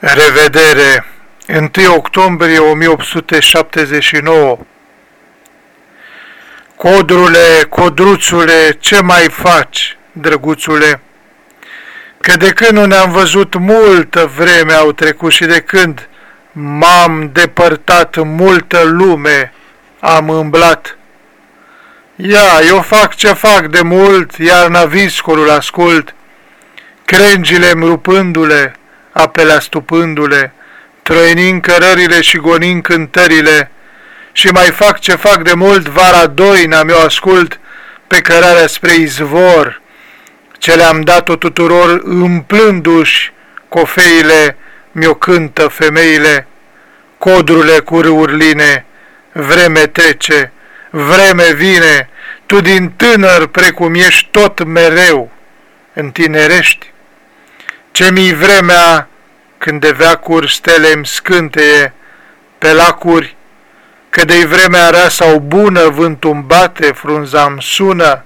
Revedere! 1 octombrie 1879 Codrule, codruțule, ce mai faci, drăguțule? Că de când nu ne-am văzut multă vreme au trecut și de când m-am depărtat multă lume am îmblat. Ia, eu fac ce fac de mult, iar viscolul ascult, crengile-mi rupându-le, apele stupându-le, trăinind cărările și gonind cântările, și mai fac ce fac de mult vara doina mi-o ascult pe cărarea spre izvor, ce le-am dat-o tuturor umplându-și cofeile, mi-o cântă femeile, codrule cu râurline, vreme trece, vreme vine, tu din tânăr precum ești tot mereu, întinerești. Ce mi vremea când de veacuri stele îmi scânteie pe lacuri, că de-i vremea rea sau bună vântul bate, frunza sună,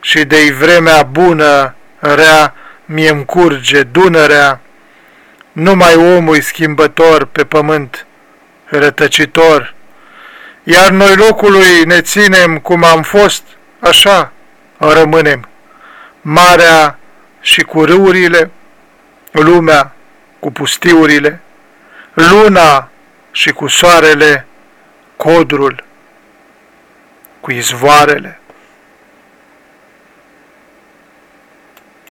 și de-i vremea bună rea mie-mi curge Dunărea, numai omul schimbător pe pământ, rătăcitor, iar noi locului ne ținem cum am fost, așa rămânem, marea și cu râurile, lumea cu pustiurile, luna și cu soarele, codrul cu izvoarele.